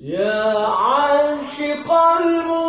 يا عاشق المصطفى